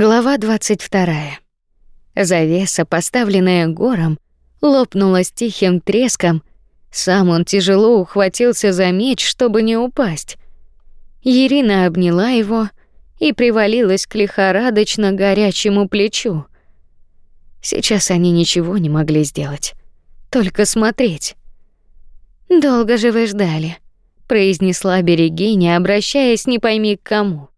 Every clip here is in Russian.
Глава 22. Завеса, поставленная гором, лопнула с тихим треском. Сам он тяжело ухватился за меч, чтобы не упасть. Ирина обняла его и привалилась к лихорадочно горячему плечу. Сейчас они ничего не могли сделать, только смотреть. «Долго же вы ждали», — произнесла Берегиня, обращаясь не пойми к кому.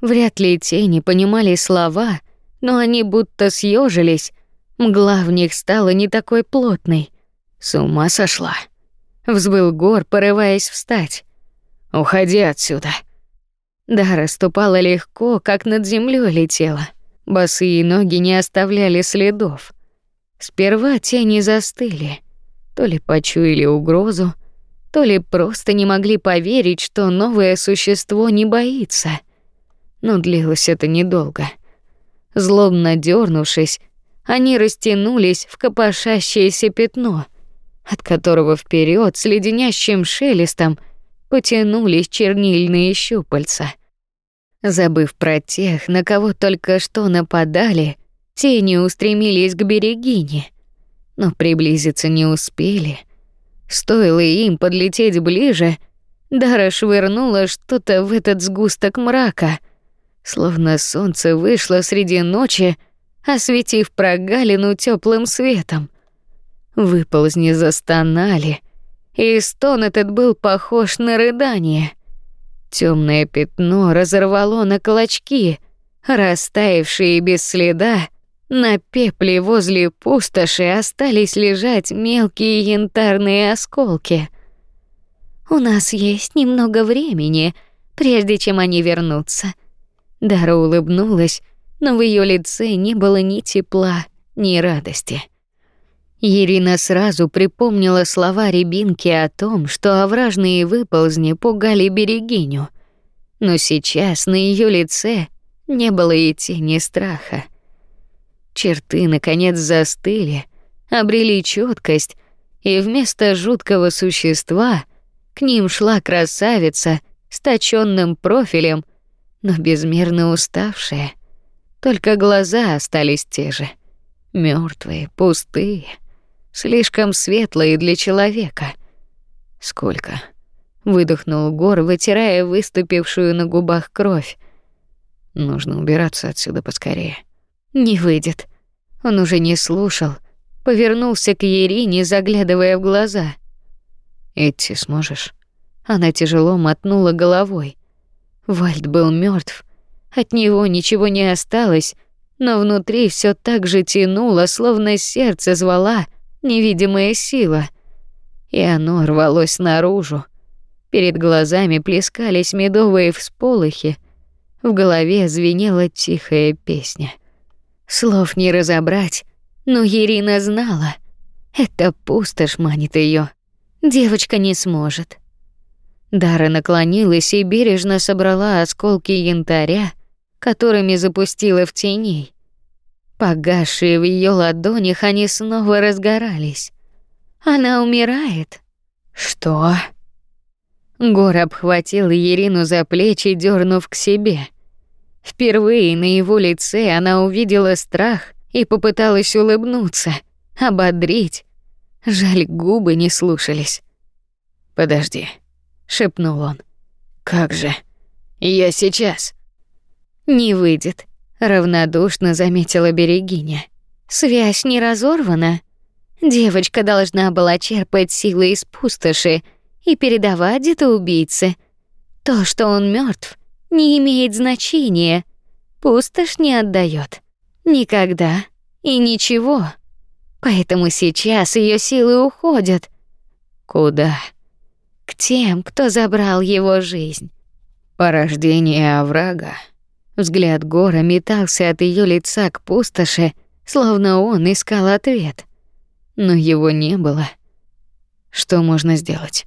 Вряд ли тени понимали слова, но они будто съежились. Мгла в них стала не такой плотной. С ума сошла. Взбыл Гор, порываясь встать. «Уходи отсюда». Дара ступала легко, как над землей летела. Босые ноги не оставляли следов. Сперва тени застыли. То ли почуяли угрозу, то ли просто не могли поверить, что новое существо не боится — но длилось это недолго. Злобно дернувшись, они растянулись в копошащееся пятно, от которого вперед с леденящим шелестом потянулись чернильные щупальца. Забыв про тех, на кого только что нападали, тени устремились к берегине, но приблизиться не успели. Стоило им подлететь ближе, Дара швырнула что-то в этот сгусток мрака — Словно солнце вышло среди ночи, осветив прогалину теплым светом. Выползни застонали, и стон этот был похож на рыдание. Темное пятно разорвало на клочки, растаявшие без следа, на пепле возле пустоши остались лежать мелкие янтарные осколки. У нас есть немного времени, прежде чем они вернутся, Дара улыбнулась, но в ее лице не было ни тепла, ни радости. Ирина сразу припомнила слова Рябинки о том, что овражные выползни пугали берегиню. Но сейчас на ее лице не было и тени страха. Черты наконец застыли, обрели четкость, и вместо жуткого существа к ним шла красавица с точённым профилем но безмерно уставшая. Только глаза остались те же. мертвые, пустые, слишком светлые для человека. Сколько? Выдохнул Гор, вытирая выступившую на губах кровь. Нужно убираться отсюда поскорее. Не выйдет. Он уже не слушал, повернулся к Ерине, заглядывая в глаза. Идти сможешь? Она тяжело мотнула головой. Вальд был мертв. От него ничего не осталось, но внутри все так же тянуло, словно сердце звала невидимая сила. И оно рвалось наружу. Перед глазами плескались медовые всполохи, в голове звенела тихая песня. Слов не разобрать, но Ирина знала. Это пустошь манит ее. Девочка не сможет. Дара наклонилась и бережно собрала осколки янтаря, которыми запустила в теней. Погасшие в ее ладонях, они снова разгорались. Она умирает. Что? Гор обхватил Ирину за плечи, дернув к себе. Впервые на его лице она увидела страх и попыталась улыбнуться, ободрить. Жаль, губы не слушались. Подожди шепнул он. Как же? Я сейчас. Не выйдет, равнодушно заметила Берегиня. Связь не разорвана. Девочка должна была черпать силы из пустоши и передавать это убийце. То, что он мертв, не имеет значения. Пустошь не отдает никогда и ничего. Поэтому сейчас ее силы уходят. Куда? К тем, кто забрал его жизнь. Порождение оврага. Взгляд Гора метался от ее лица к пустоши, словно он искал ответ. Но его не было. Что можно сделать?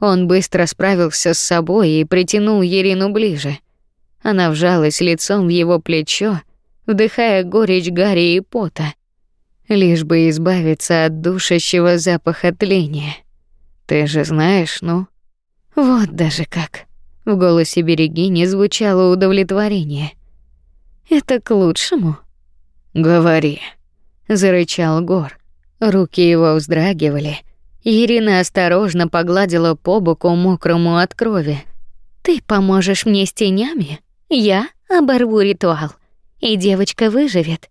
Он быстро справился с собой и притянул Ерину ближе. Она вжалась лицом в его плечо, вдыхая горечь гари и пота, лишь бы избавиться от душащего запаха тления. Ты же знаешь, ну? Вот даже как. В голосе Берегини звучало удовлетворение. Это к лучшему. Говори, зарычал Гор. Руки его вздрагивали. Ирина осторожно погладила по боку мокрому от крови. Ты поможешь мне с тенями, я оборву ритуал, и девочка выживет.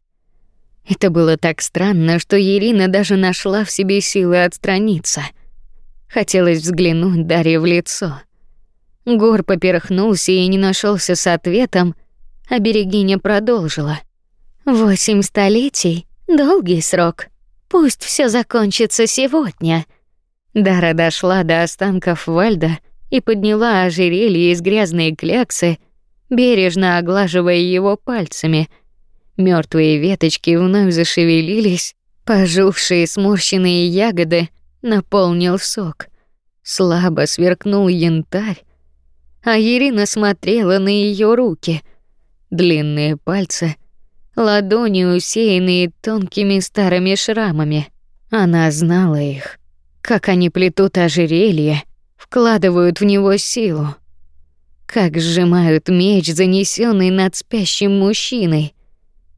Это было так странно, что Ирина даже нашла в себе силы отстраниться. Хотелось взглянуть Дарье в лицо. Гор поперхнулся и не нашелся с ответом, а Берегиня продолжила. «Восемь столетий — долгий срок. Пусть все закончится сегодня». Дара дошла до останков Вальда и подняла ожерелье из грязной кляксы, бережно оглаживая его пальцами. Мертвые веточки вновь зашевелились, пожухшие сморщенные ягоды наполнил сок. Слабо сверкнул янтарь, а Ирина смотрела на ее руки. Длинные пальцы, ладони усеянные тонкими старыми шрамами. Она знала их, как они плетут ожерелье, вкладывают в него силу. Как сжимают меч, занесенный над спящим мужчиной.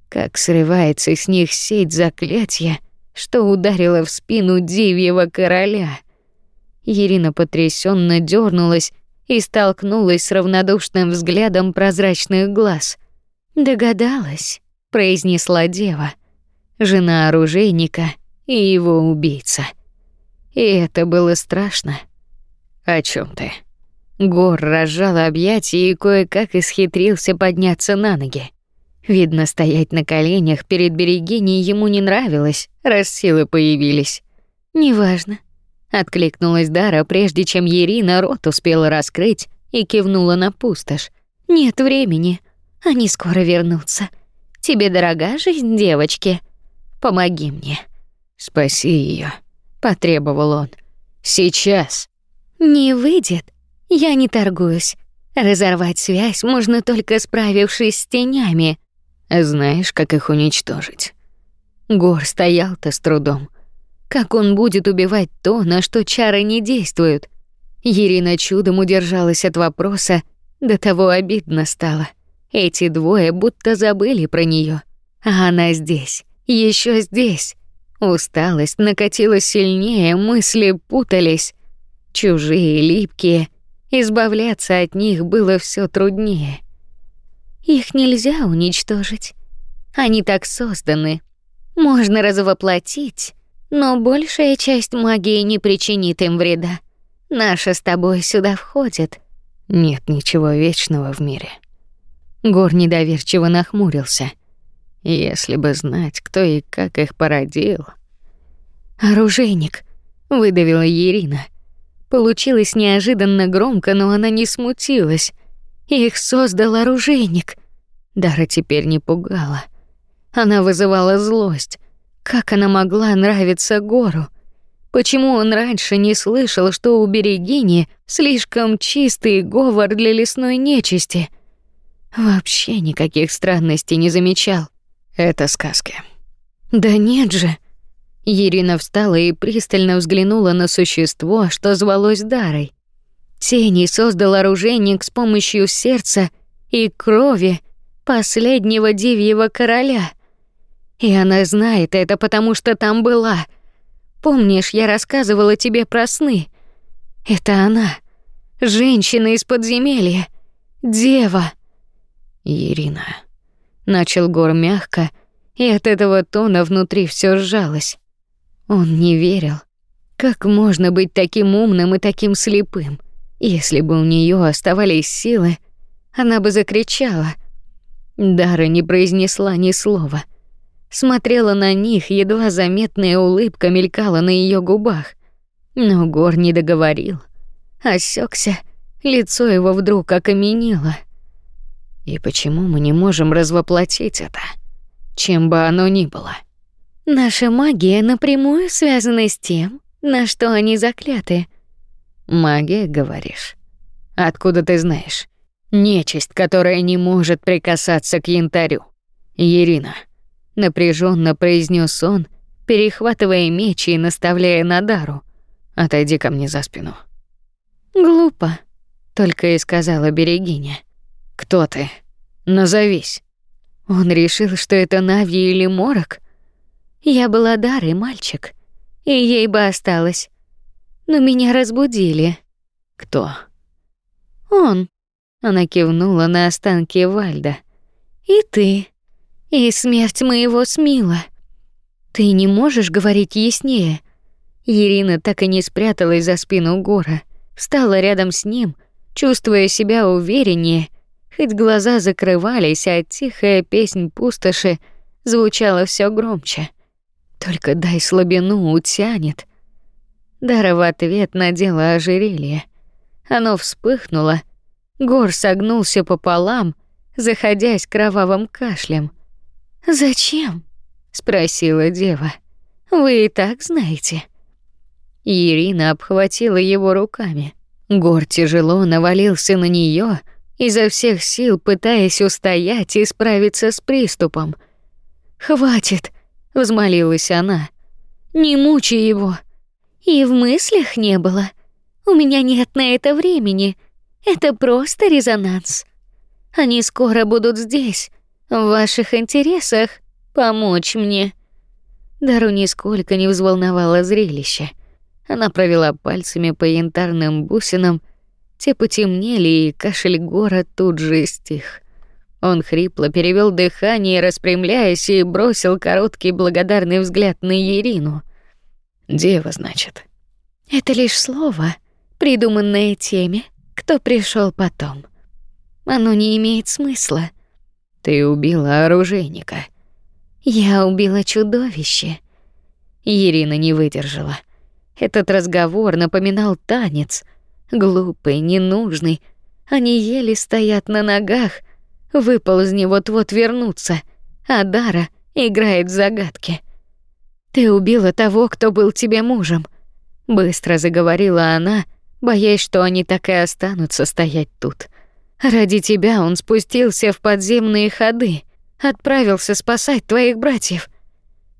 Как срывается с них сеть заклятия, что ударила в спину дивьего короля. Ирина потрясенно дернулась и столкнулась с равнодушным взглядом прозрачных глаз. «Догадалась», — произнесла дева, жена оружейника и его убийца. И это было страшно. «О чем ты?» Гор разжал объятия и кое-как исхитрился подняться на ноги. Видно, стоять на коленях перед берегиней ему не нравилось, раз силы появились. «Неважно, Откликнулась Дара, прежде чем Ирина рот успела раскрыть и кивнула на пустошь. Нет времени. Они скоро вернутся. Тебе дорога жизнь, девочки? Помоги мне. Спаси ее, потребовал он. Сейчас. Не выйдет. Я не торгуюсь. Разорвать связь можно только справившись с тенями. Знаешь, как их уничтожить? Гор стоял-то с трудом. Как он будет убивать то, на что чары не действуют? Ирина чудом удержалась от вопроса, до того обидно стало. Эти двое будто забыли про нее, А она здесь, еще здесь. Усталость накатила сильнее, мысли путались. Чужие, липкие. Избавляться от них было все труднее. Их нельзя уничтожить. Они так созданы. Можно развоплотить, но большая часть магии не причинит им вреда. Наша с тобой сюда входит. Нет ничего вечного в мире. Гор недоверчиво нахмурился. Если бы знать, кто и как их породил. Оружейник, выдавила Ирина. Получилось неожиданно громко, но она не смутилась. Их создал оружейник. Дара теперь не пугала. Она вызывала злость. Как она могла нравиться Гору? Почему он раньше не слышал, что у Берегини слишком чистый говор для лесной нечисти? Вообще никаких странностей не замечал. Это сказки. Да нет же. Ирина встала и пристально взглянула на существо, что звалось Дарой. Тени создал оружейник с помощью сердца и крови последнего дивьего короля — и она знает это, потому что там была. Помнишь, я рассказывала тебе про сны? Это она. Женщина из подземелья. Дева. Ирина. Начал Гор мягко, и от этого тона внутри все сжалось. Он не верил. Как можно быть таким умным и таким слепым? Если бы у нее оставались силы, она бы закричала. Дара не произнесла ни слова смотрела на них, едва заметная улыбка мелькала на ее губах. Но Гор не договорил. Осекся, лицо его вдруг окаменело. И почему мы не можем развоплотить это, чем бы оно ни было? Наша магия напрямую связана с тем, на что они закляты. Магия, говоришь? Откуда ты знаешь? Нечисть, которая не может прикасаться к янтарю. Ирина, напряженно произнес он, перехватывая меч и наставляя на Дару. Отойди ко мне за спину. Глупо, только и сказала Берегиня. Кто ты? Назовись. Он решил, что это Нави или Морок. Я была Дарой, мальчик, и ей бы осталось. Но меня разбудили. Кто? Он. Она кивнула на останки Вальда. И ты. И смерть моего Смила. Ты не можешь говорить яснее. Ирина так и не спряталась за спину Гора, встала рядом с ним, чувствуя себя увереннее, хоть глаза закрывались, а тихая песнь пустоши звучала все громче. Только дай слабину утянет. Дара в ответ надела ожерелье. Оно вспыхнуло. Гор согнулся пополам, заходясь кровавым кашлем. «Зачем?» — спросила дева. «Вы и так знаете». Ирина обхватила его руками. Гор тяжело навалился на нее, изо всех сил пытаясь устоять и справиться с приступом. «Хватит!» — взмолилась она. «Не мучай его!» «И в мыслях не было. У меня нет на это времени. Это просто резонанс. Они скоро будут здесь. В ваших интересах помочь мне». Дару нисколько не взволновало зрелище. Она провела пальцами по янтарным бусинам, те потемнели, и кашель гора тут же стих. Он хрипло перевел дыхание, распрямляясь, и бросил короткий благодарный взгляд на Ирину. «Дева, значит?» «Это лишь слово, придуманное теми, кто пришел потом. Оно не имеет смысла». «Ты убила оружейника». «Я убила чудовище». Ирина не выдержала. Этот разговор напоминал танец, глупый, ненужный. Они еле стоят на ногах, выползни вот-вот вернуться, а Дара играет в загадки. Ты убила того, кто был тебе мужем, быстро заговорила она, боясь, что они так и останутся стоять тут. Ради тебя он спустился в подземные ходы, отправился спасать твоих братьев.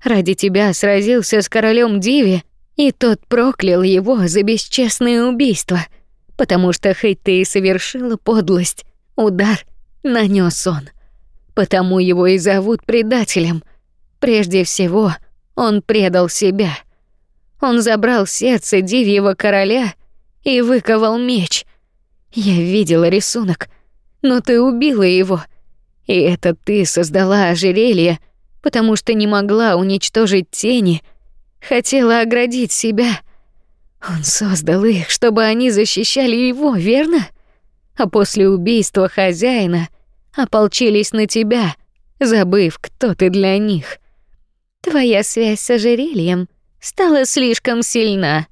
Ради тебя сразился с королем Диви и тот проклял его за бесчестное убийство, потому что хоть ты и совершила подлость, удар нанес он. Потому его и зовут предателем. Прежде всего, он предал себя. Он забрал сердце дивьего короля и выковал меч. Я видела рисунок, но ты убила его. И это ты создала ожерелье, потому что не могла уничтожить тени — хотела оградить себя. Он создал их, чтобы они защищали его, верно? А после убийства хозяина ополчились на тебя, забыв, кто ты для них. Твоя связь с ожерельем стала слишком сильна.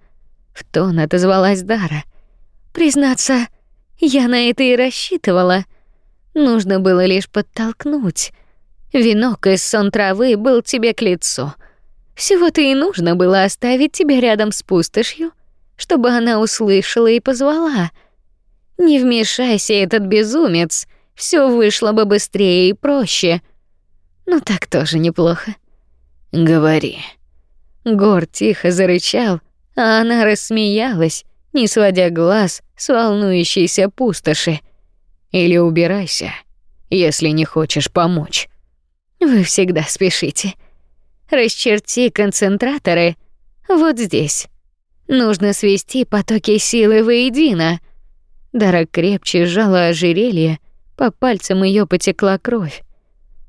В тон отозвалась Дара. Признаться, я на это и рассчитывала. Нужно было лишь подтолкнуть. Венок из сон травы был тебе к лицу — всего-то и нужно было оставить тебя рядом с пустошью, чтобы она услышала и позвала. Не вмешайся, этот безумец, все вышло бы быстрее и проще. Ну так тоже неплохо. Говори. Гор тихо зарычал, а она рассмеялась, не сводя глаз с волнующейся пустоши. Или убирайся, если не хочешь помочь. Вы всегда спешите. Расчерти концентраторы вот здесь. Нужно свести потоки силы воедино. Дара крепче сжала ожерелье, по пальцам ее потекла кровь.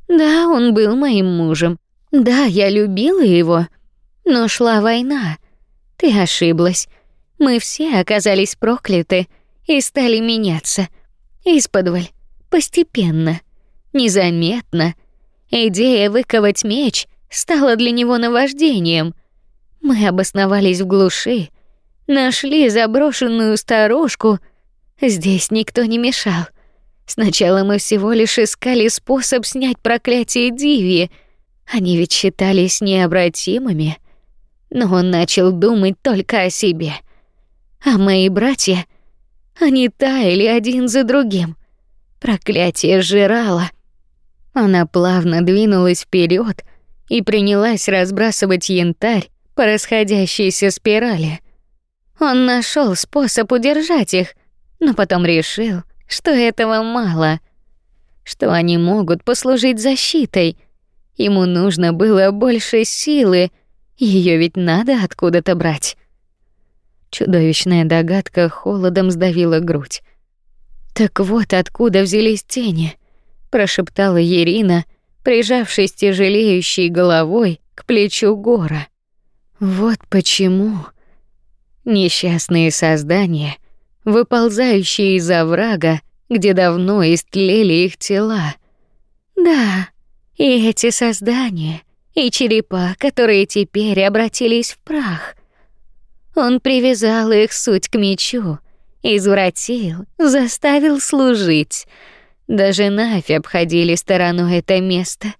Да, он был моим мужем. Да, я любила его. Но шла война. Ты ошиблась. Мы все оказались прокляты и стали меняться. Исподволь, постепенно, незаметно. Идея выковать меч стало для него наваждением. Мы обосновались в глуши, нашли заброшенную сторожку. Здесь никто не мешал. Сначала мы всего лишь искали способ снять проклятие Диви. Они ведь считались необратимыми. Но он начал думать только о себе. А мои братья, они таяли один за другим. Проклятие сжирало. Она плавно двинулась вперед, и принялась разбрасывать янтарь по расходящейся спирали. Он нашел способ удержать их, но потом решил, что этого мало. что они могут послужить защитой. Ему нужно было больше силы, ее ведь надо откуда-то брать. Чудовищная догадка холодом сдавила грудь. Так вот откуда взялись тени, прошептала Ирина, прижавшись тяжелеющей головой к плечу Гора. Вот почему несчастные создания, выползающие из оврага, где давно истлели их тела. Да, и эти создания, и черепа, которые теперь обратились в прах. Он привязал их суть к мечу, извратил, заставил служить. Даже Нафи обходили стороной это место.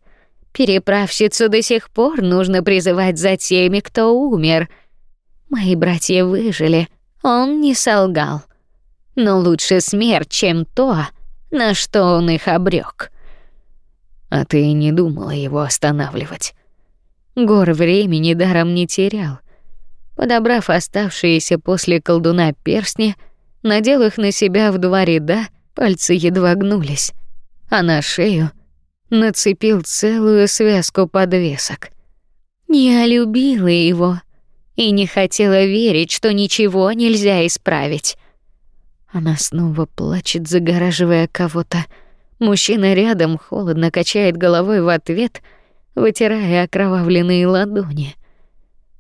Переправщицу до сих пор нужно призывать за теми, кто умер. Мои братья выжили, он не солгал. Но лучше смерть, чем то, на что он их обрек. А ты не думала его останавливать. Гор времени даром не терял. Подобрав оставшиеся после колдуна перстни, надел их на себя в два ряда, пальцы едва гнулись, а на шею нацепил целую связку подвесок. Я любила его и не хотела верить, что ничего нельзя исправить. Она снова плачет, загораживая кого-то. Мужчина рядом холодно качает головой в ответ, вытирая окровавленные ладони.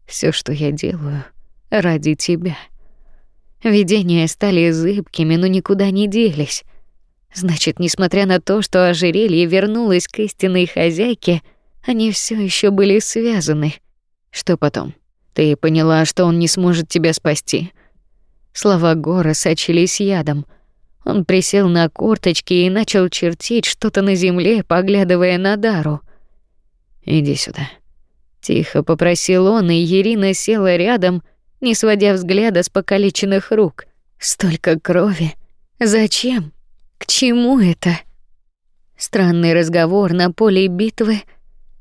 Все, что я делаю, ради тебя. Видения стали зыбкими, но никуда не делись. Значит, несмотря на то, что ожерелье вернулось к истинной хозяйке, они все еще были связаны. Что потом? Ты поняла, что он не сможет тебя спасти? Слова Гора сочились ядом. Он присел на корточки и начал чертить что-то на земле, поглядывая на Дару. Иди сюда. Тихо попросил он, и Ирина села рядом, не сводя взгляда с покалеченных рук. Столько крови. Зачем? К чему это? Странный разговор на поле битвы.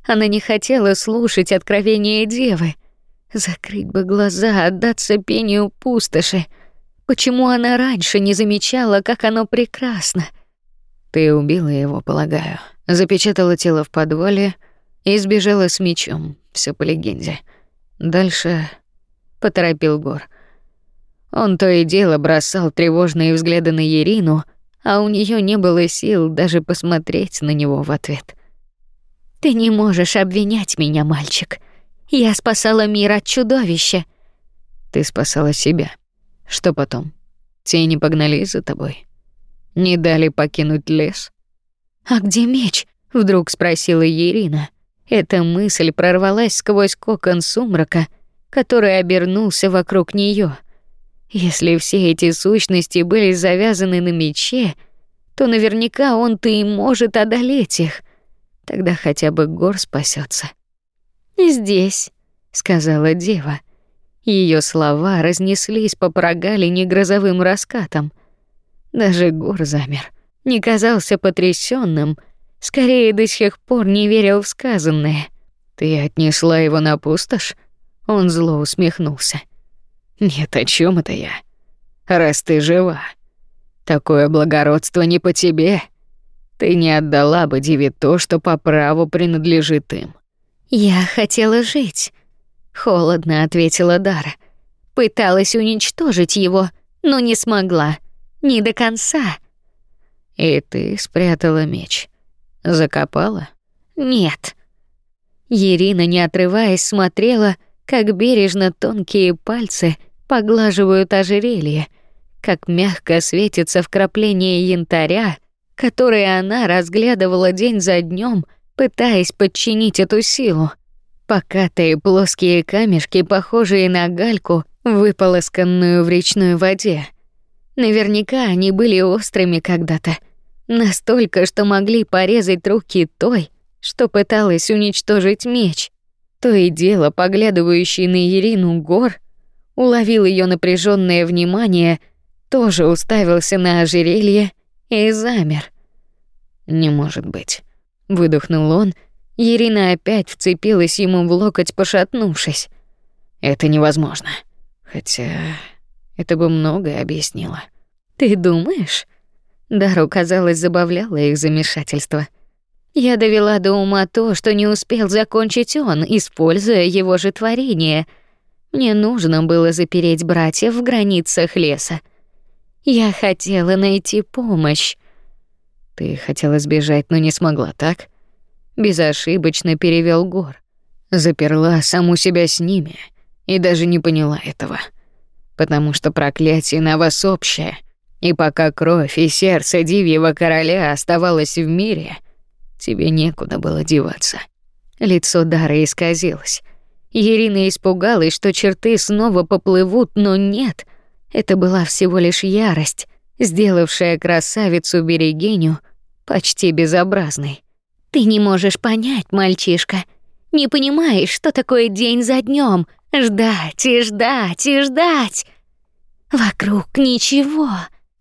Она не хотела слушать откровения девы. Закрыть бы глаза, отдаться пению пустоши. Почему она раньше не замечала, как оно прекрасно? Ты убила его, полагаю. Запечатала тело в подвале и сбежала с мечом. Все по легенде. Дальше поторопил Гор. Он то и дело бросал тревожные взгляды на Ерину, а у нее не было сил даже посмотреть на него в ответ. Ты не можешь обвинять меня, мальчик. Я спасала мир от чудовища. Ты спасала себя. Что потом? Тени погнались за тобой. Не дали покинуть лес. А где меч? Вдруг спросила Ирина. Эта мысль прорвалась сквозь кокон сумрака, который обернулся вокруг нее. Если все эти сущности были завязаны на мече, то наверняка он-то и может одолеть их. Тогда хотя бы Гор спасется. «Здесь», — сказала дева. Ее слова разнеслись по прогалине грозовым раскатом. Даже Гор замер, не казался потрясенным, Скорее, до сих пор не верил в сказанное. Ты отнесла его на пустошь? Он зло усмехнулся. Нет, о чем это я? Раз ты жива. Такое благородство не по тебе. Ты не отдала бы Диве то, что по праву принадлежит им. Я хотела жить, холодно ответила Дара. Пыталась уничтожить его, но не смогла. Не до конца. И ты спрятала меч. Закопала? Нет. Ирина, не отрываясь, смотрела, как бережно тонкие пальцы поглаживают ожерелье, как мягко светится вкрапление янтаря, которое она разглядывала день за днем, пытаясь подчинить эту силу. Покатые плоские камешки, похожие на гальку, выполосканную в речной воде. Наверняка они были острыми когда-то — Настолько, что могли порезать руки той, что пыталась уничтожить меч. То и дело, поглядывающий на Ирину Гор, уловил ее напряженное внимание, тоже уставился на ожерелье и замер. «Не может быть», — выдохнул он. Ирина опять вцепилась ему в локоть, пошатнувшись. «Это невозможно. Хотя это бы многое объяснило». «Ты думаешь?» Дару, казалось, забавляло их замешательство. Я довела до ума то, что не успел закончить он, используя его же творение. Мне нужно было запереть братьев в границах леса. Я хотела найти помощь. Ты хотела сбежать, но не смогла, так? Безошибочно перевел Гор. Заперла саму себя с ними и даже не поняла этого. Потому что проклятие на вас общее — и пока кровь и сердце Дивьего короля оставалось в мире, тебе некуда было деваться. Лицо Дары исказилось. Ирина испугалась, что черты снова поплывут, но нет. Это была всего лишь ярость, сделавшая красавицу Берегиню почти безобразной. Ты не можешь понять, мальчишка. Не понимаешь, что такое день за днем, ждать и ждать и ждать. Вокруг ничего.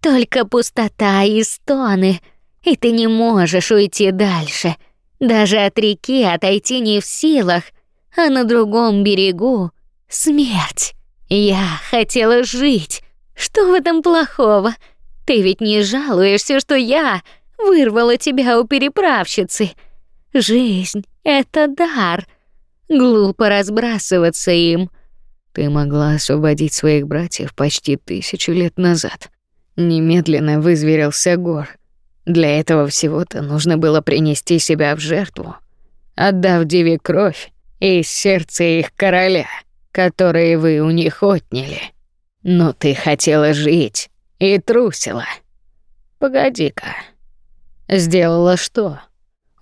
Только пустота и стоны, и ты не можешь уйти дальше. Даже от реки отойти не в силах, а на другом берегу смерть. Я хотела жить. Что в этом плохого? Ты ведь не жалуешься, что я вырвала тебя у переправщицы. Жизнь — это дар. Глупо разбрасываться им. Ты могла освободить своих братьев почти тысячу лет назад. Немедленно вызверился Гор. Для этого всего-то нужно было принести себя в жертву, отдав Деве кровь и сердце их короля, которые вы у них отняли. Но ты хотела жить и трусила. Погоди-ка. Сделала что?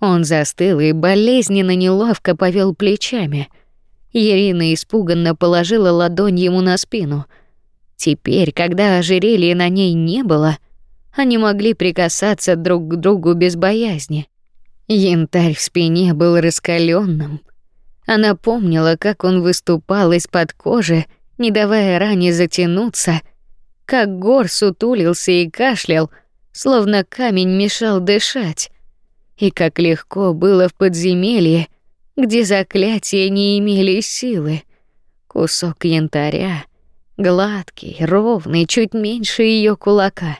Он застыл и болезненно неловко повел плечами. Ирина испуганно положила ладонь ему на спину — Теперь, когда ожерелья на ней не было, они могли прикасаться друг к другу без боязни. Янтарь в спине был раскаленным. Она помнила, как он выступал из-под кожи, не давая ране затянуться, как гор сутулился и кашлял, словно камень мешал дышать, и как легко было в подземелье, где заклятия не имели силы. Кусок янтаря Гладкий, ровный, чуть меньше ее кулака.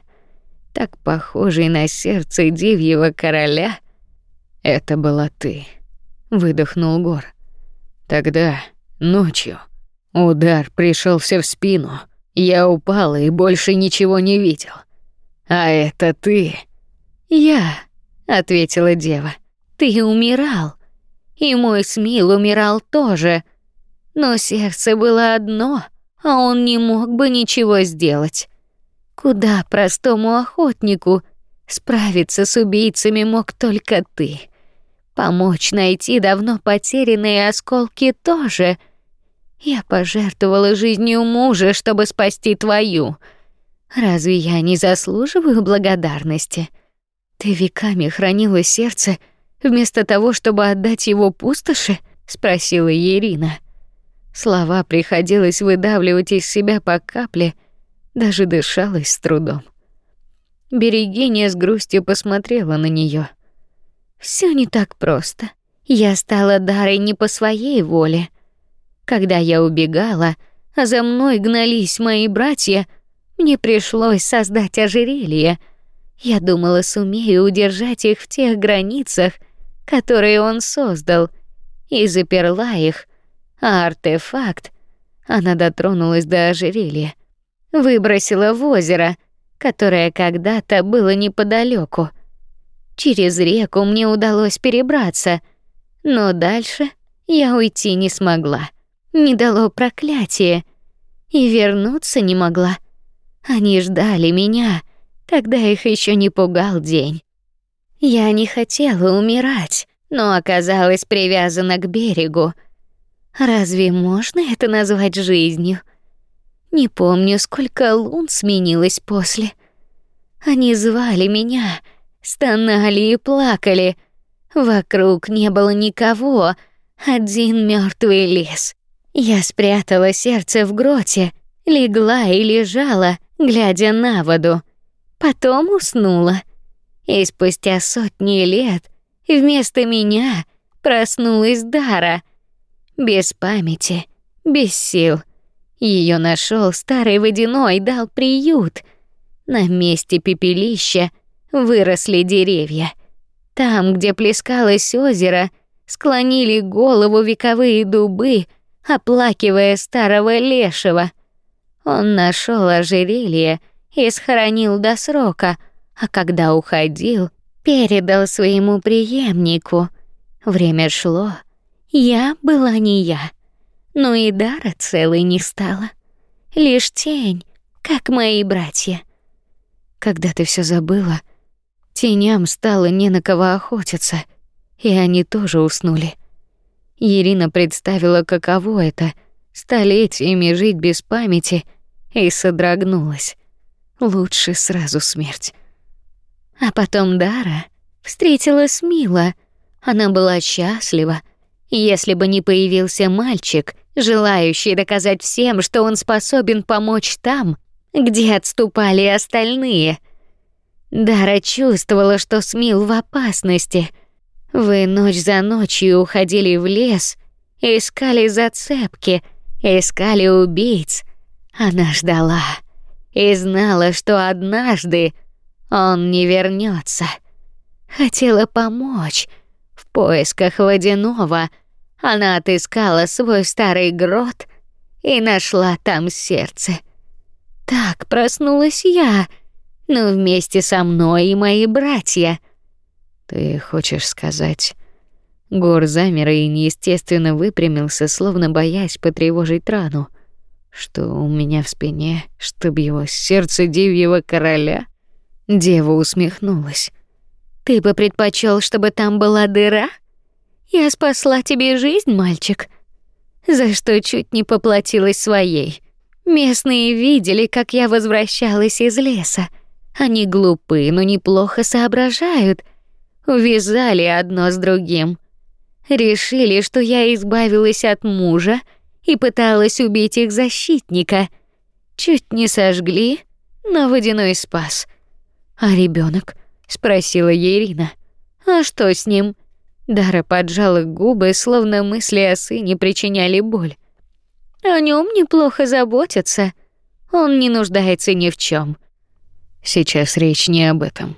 Так похожий на сердце дивьего короля. Это была ты, выдохнул Гор. Тогда, ночью, удар пришелся в спину. Я упал и больше ничего не видел. А это ты. Я, ответила дева. Ты умирал. И мой Смил умирал тоже. Но сердце было одно — а он не мог бы ничего сделать. Куда простому охотнику справиться с убийцами мог только ты. Помочь найти давно потерянные осколки тоже. Я пожертвовала жизнью мужа, чтобы спасти твою. Разве я не заслуживаю благодарности? Ты веками хранила сердце вместо того, чтобы отдать его пустоши, спросила Ирина. Слова приходилось выдавливать из себя по капле, даже дышалось с трудом. Берегиня с грустью посмотрела на нее. Все не так просто. Я стала дарой не по своей воле. Когда я убегала, а за мной гнались мои братья, мне пришлось создать ожерелье. Я думала, сумею удержать их в тех границах, которые он создал, и заперла их, а артефакт, она дотронулась до ожерелья, выбросила в озеро, которое когда-то было неподалеку. Через реку мне удалось перебраться, но дальше я уйти не смогла. Не дало проклятие, и вернуться не могла. Они ждали меня, тогда их еще не пугал день. Я не хотела умирать, но оказалась привязана к берегу, Разве можно это назвать жизнью? Не помню, сколько лун сменилось после. Они звали меня, стонали и плакали. Вокруг не было никого, один мертвый лес. Я спрятала сердце в гроте, легла и лежала, глядя на воду. Потом уснула. И спустя сотни лет вместо меня проснулась Дара — без памяти, без сил. Ее нашел старый водяной, дал приют. На месте пепелища выросли деревья. Там, где плескалось озеро, склонили голову вековые дубы, оплакивая старого лешего. Он нашел ожерелье и сохранил до срока, а когда уходил, передал своему преемнику. Время шло, я была не я, но и дара целой не стала. Лишь тень, как мои братья. Когда ты все забыла, теням стало не на кого охотиться, и они тоже уснули. Ирина представила, каково это — столетиями жить без памяти, и содрогнулась. Лучше сразу смерть. А потом Дара встретилась Мила. Она была счастлива. Если бы не появился мальчик, желающий доказать всем, что он способен помочь там, где отступали остальные. Дара чувствовала, что Смил в опасности. Вы ночь за ночью уходили в лес, искали зацепки, искали убийц. Она ждала и знала, что однажды он не вернется. Хотела помочь. В поисках водяного она отыскала свой старый грот и нашла там сердце. Так проснулась я, но вместе со мной и мои братья. Ты хочешь сказать? Гор замер и неестественно выпрямился, словно боясь потревожить рану что у меня в спине, чтоб его сердце девьего короля. Дева усмехнулась. Ты бы предпочел, чтобы там была дыра? Я спасла тебе жизнь, мальчик. За что чуть не поплатилась своей. Местные видели, как я возвращалась из леса. Они глупы, но неплохо соображают. Увязали одно с другим. Решили, что я избавилась от мужа и пыталась убить их защитника. Чуть не сожгли, но водяной спас. А ребенок? спросила Ирина. А что с ним? Дара поджала губы, словно мысли о сыне причиняли боль. О нем неплохо заботятся. Он не нуждается ни в чем. Сейчас речь не об этом.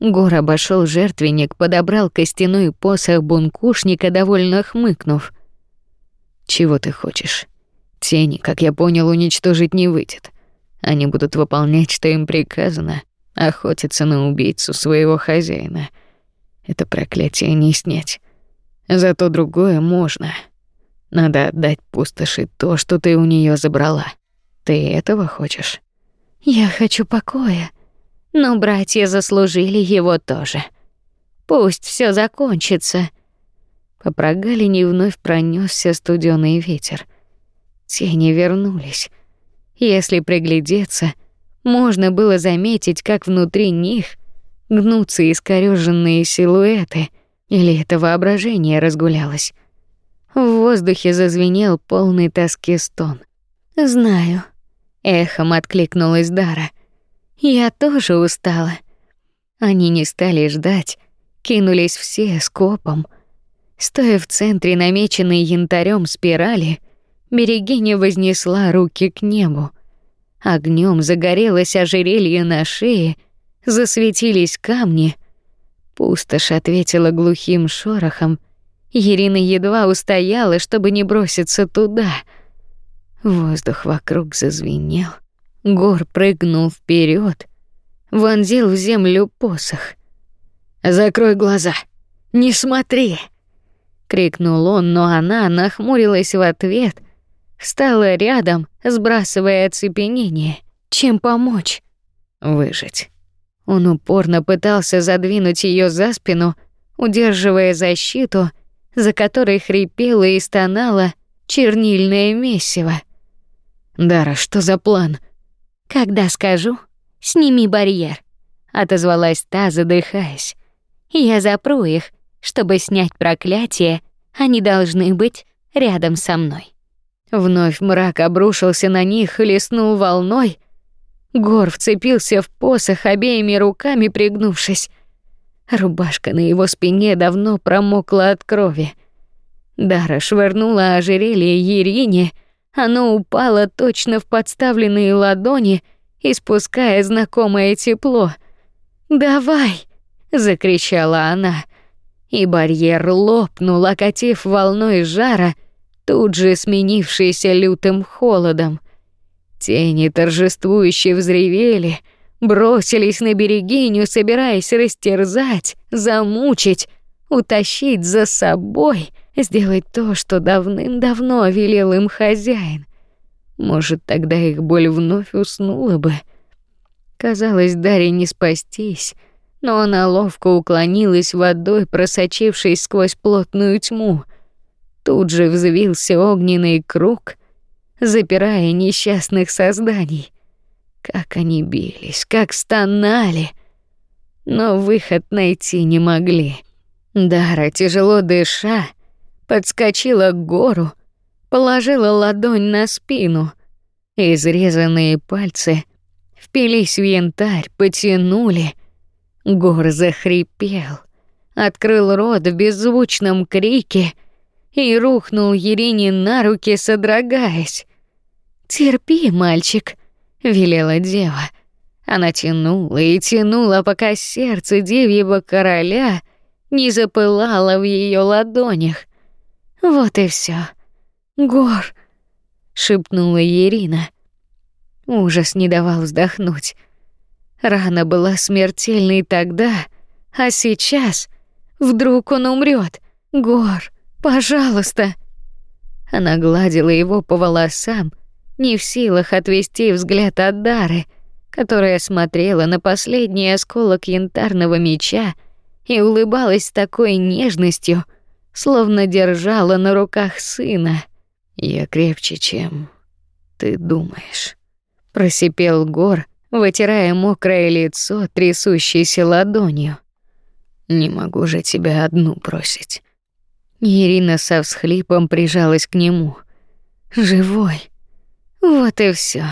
Гор обошел жертвенник, подобрал костяной посох бункушника, довольно хмыкнув. Чего ты хочешь? Тени, как я понял, уничтожить не выйдет. Они будут выполнять, что им приказано, охотиться на убийцу своего хозяина. Это проклятие не снять. Зато другое можно. Надо отдать пустоши то, что ты у нее забрала. Ты этого хочешь? Я хочу покоя, но братья заслужили его тоже. Пусть все закончится. По прогалине вновь пронесся студеный ветер. Тени вернулись. Если приглядеться, можно было заметить, как внутри них гнутся искорёженные силуэты, или это воображение разгулялось. В воздухе зазвенел полный тоски стон. «Знаю», — эхом откликнулась Дара. «Я тоже устала». Они не стали ждать, кинулись все скопом — Стоя в центре намеченной янтарем спирали, Берегиня вознесла руки к небу. Огнем загорелось ожерелье на шее, засветились камни. Пустошь ответила глухим шорохом. Ирина едва устояла, чтобы не броситься туда. Воздух вокруг зазвенел. Гор прыгнул вперед, вонзил в землю посох. «Закрой глаза! Не смотри!» крикнул он, но она нахмурилась в ответ, встала рядом, сбрасывая оцепенение. Чем помочь? Выжить. Он упорно пытался задвинуть ее за спину, удерживая защиту, за которой хрипело и стонало чернильное месиво. Дара, что за план? Когда скажу, сними барьер, отозвалась та, задыхаясь. Я запру их, чтобы снять проклятие, они должны быть рядом со мной. Вновь мрак обрушился на них и леснул волной. Гор вцепился в посох обеими руками, пригнувшись. Рубашка на его спине давно промокла от крови. Дара швырнула ожерелье Ерине, оно упало точно в подставленные ладони, испуская знакомое тепло. Давай!» — закричала она. И барьер лопнул, окатив волной жара, тут же сменившийся лютым холодом. Тени торжествующе взревели, бросились на берегиню, собираясь растерзать, замучить, утащить за собой, сделать то, что давным-давно велел им хозяин. Может, тогда их боль вновь уснула бы. Казалось, Даре не спастись, но она ловко уклонилась водой, просочившись сквозь плотную тьму. Тут же взвился огненный круг, запирая несчастных созданий. Как они бились, как стонали, но выход найти не могли. Дара, тяжело дыша, подскочила к гору, положила ладонь на спину. Изрезанные пальцы впились в янтарь, потянули. Гор захрипел, открыл рот в беззвучном крике и рухнул Ерине на руки, содрогаясь. «Терпи, мальчик», — велела дева. Она тянула и тянула, пока сердце девьего короля не запылало в ее ладонях. Вот и все. Гор, шипнула Ирина. Ужас не давал вздохнуть. Рана была смертельной тогда, а сейчас вдруг он умрет. Гор, пожалуйста. Она гладила его по волосам, не в силах отвести взгляд от Дары, которая смотрела на последний осколок янтарного меча и улыбалась с такой нежностью, словно держала на руках сына. Я крепче, чем ты думаешь, просипел Гор, вытирая мокрое лицо трясущейся ладонью. Не могу же тебя одну бросить. Ирина со всхлипом прижалась к нему. Живой. Вот и все.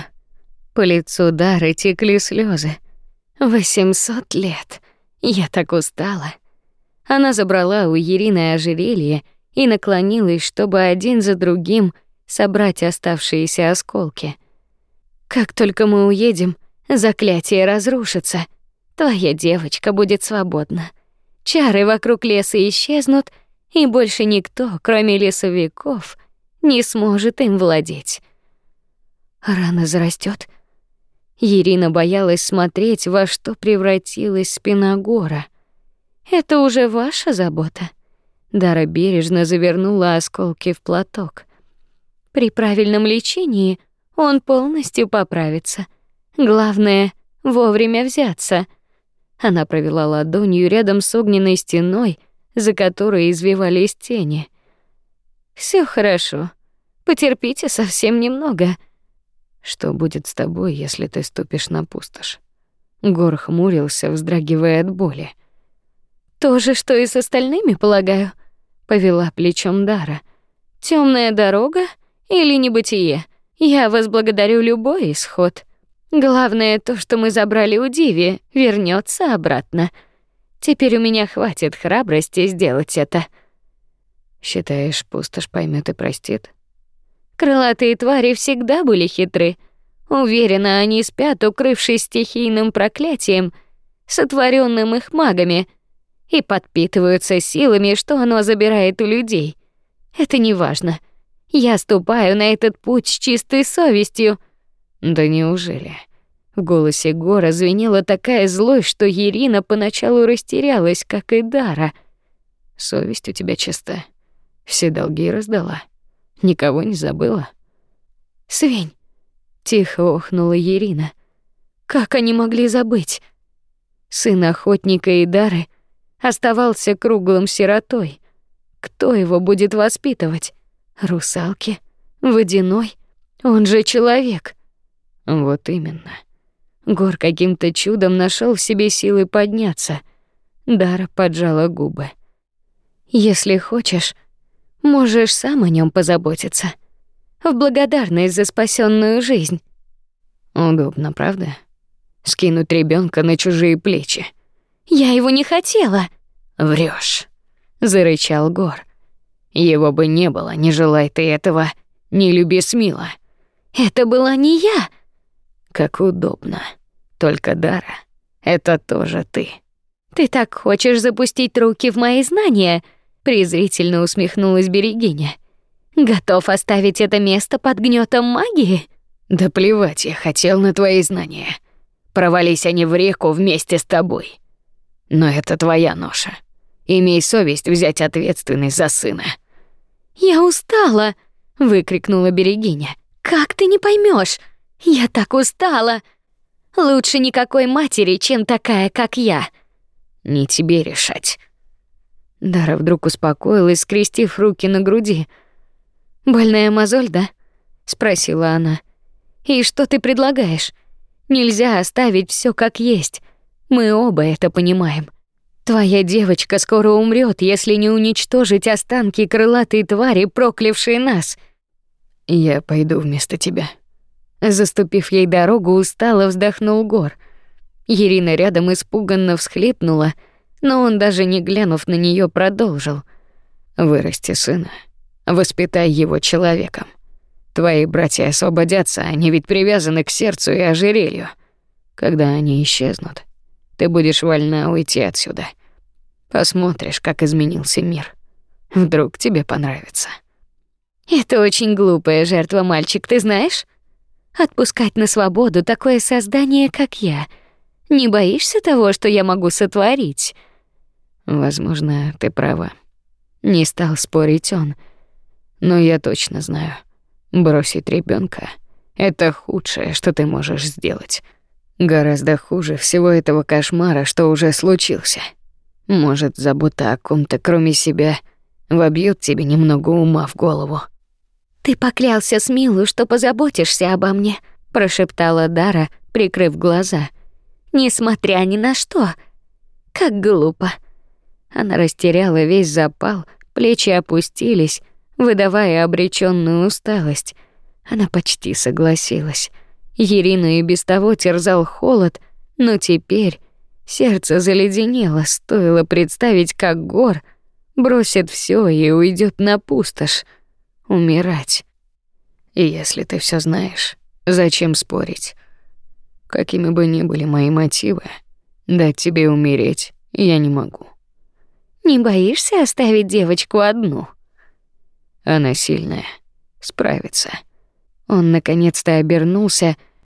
По лицу Дары текли слезы. Восемьсот лет. Я так устала. Она забрала у Ирины ожерелье и наклонилась, чтобы один за другим собрать оставшиеся осколки. Как только мы уедем, заклятие разрушится. Твоя девочка будет свободна. Чары вокруг леса исчезнут, и больше никто, кроме лесовиков, не сможет им владеть. Рана зарастет. Ирина боялась смотреть, во что превратилась спина гора. Это уже ваша забота. Дара бережно завернула осколки в платок. При правильном лечении он полностью поправится. Главное вовремя взяться. Она провела ладонью рядом с огненной стеной, за которой извивались тени. Все хорошо. Потерпите совсем немного. Что будет с тобой, если ты ступишь на пустошь? Гор хмурился, вздрагивая от боли. То же, что и с остальными, полагаю, повела плечом Дара. Темная дорога или небытие? Я вас благодарю любой исход. Главное то, что мы забрали у Диви, вернется обратно. Теперь у меня хватит храбрости сделать это. Считаешь, пустошь поймет и простит? Крылатые твари всегда были хитры. Уверена, они спят, укрывшись стихийным проклятием, сотворенным их магами, и подпитываются силами, что оно забирает у людей. Это не важно. Я ступаю на этот путь с чистой совестью. Да неужели? В голосе Гора звенела такая злость, что Ирина поначалу растерялась, как и Дара. Совесть у тебя чиста. Все долги раздала. Никого не забыла. Свень, тихо охнула Ирина. Как они могли забыть? Сын охотника и Дары оставался круглым сиротой. Кто его будет воспитывать? Русалки? Водяной? Он же человек. Вот именно. Гор каким-то чудом нашел в себе силы подняться. Дара поджала губы. Если хочешь, Можешь сам о нем позаботиться. В благодарность за спасенную жизнь. Удобно, правда? Скинуть ребенка на чужие плечи. Я его не хотела. Врешь, зарычал Гор. Его бы не было, не желай ты этого, не люби Смила. Это была не я. Как удобно. Только Дара, это тоже ты. Ты так хочешь запустить руки в мои знания? презрительно усмехнулась Берегиня. Готов оставить это место под гнетом магии? Да плевать я хотел на твои знания. Провались они в реку вместе с тобой. Но это твоя ноша. Имей совесть взять ответственность за сына. Я устала, выкрикнула Берегиня. Как ты не поймешь? Я так устала. Лучше никакой матери, чем такая, как я. Не тебе решать. Дара вдруг успокоилась, скрестив руки на груди. Больная мозоль, да? спросила она. И что ты предлагаешь? Нельзя оставить все как есть. Мы оба это понимаем. Твоя девочка скоро умрет, если не уничтожить останки крылатой твари, проклявшей нас. Я пойду вместо тебя. Заступив ей дорогу, устало вздохнул Гор. Ирина рядом испуганно всхлипнула, но он даже не глянув на нее, продолжил: "Вырасти сына, воспитай его человеком. Твои братья освободятся, они ведь привязаны к сердцу и ожерелью. Когда они исчезнут, ты будешь вольна уйти отсюда. Посмотришь, как изменился мир. Вдруг тебе понравится. Это очень глупая жертва, мальчик, ты знаешь? Отпускать на свободу такое создание, как я. Не боишься того, что я могу сотворить? Возможно, ты права. Не стал спорить он. Но я точно знаю, Бросить ребенка — это худшее, что ты можешь сделать. Гораздо хуже всего этого кошмара, что уже случился. Может, забота о ком-то, кроме себя, вобьет тебе немного ума в голову. «Ты поклялся с Милу, что позаботишься обо мне», — прошептала Дара, прикрыв глаза. «Несмотря ни на что. Как глупо». Она растеряла весь запал, плечи опустились, выдавая обречённую усталость. Она почти согласилась. Ирину и без того терзал холод, но теперь сердце заледенело, стоило представить, как Гор бросит всё и уйдет на пустошь, умирать. И если ты всё знаешь, зачем спорить? Какими бы ни были мои мотивы, дать тебе умереть я не могу. Не боишься оставить девочку одну? Она сильная, справится. Он наконец-то обернулся,